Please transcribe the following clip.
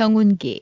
경운기.